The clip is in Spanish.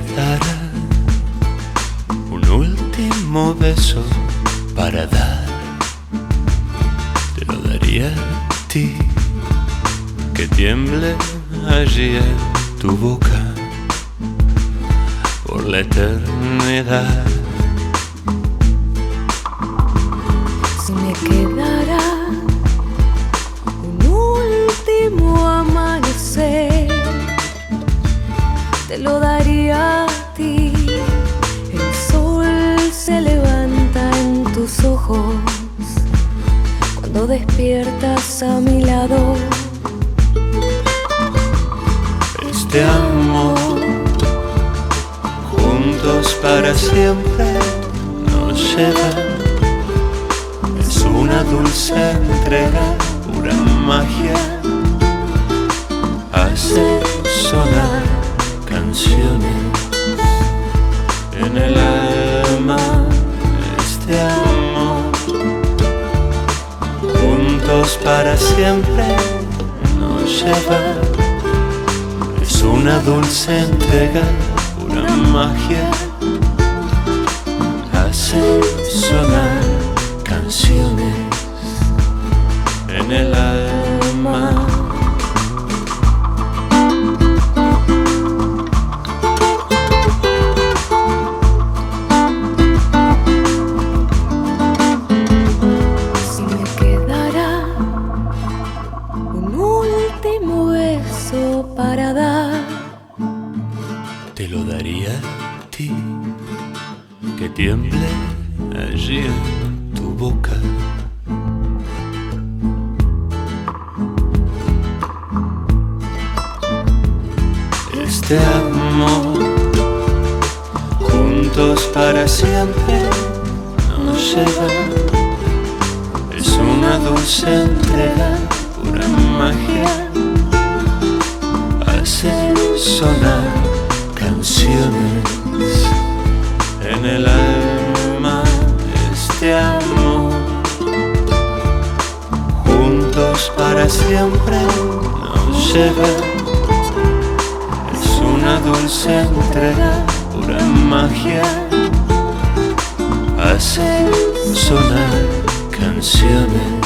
quedara un último beso para dar, te lo daría a ti, que tiemble allí en tu boca por la eternidad. Si me quedara te lo daría a ti. El sol se levanta en tus ojos cuando despiertas a mi lado. Este amor, juntos para siempre, nos lleva. Es una dulce entrega, pura magia. Hace sonar en el alma. Este amor, juntos para siempre, nos lleva. Es una dulce entrega, pura magia. Para dar, Te lo daría a ti, que tiemble allí en tu boca. Este amor, juntos para siempre, nos lleva. Es una dulce entrega, pura magia. Sonar canciones. En el alma este amor. Juntos para siempre nos lleva. Es una dulce entrega pura magia. Hace sonar canciones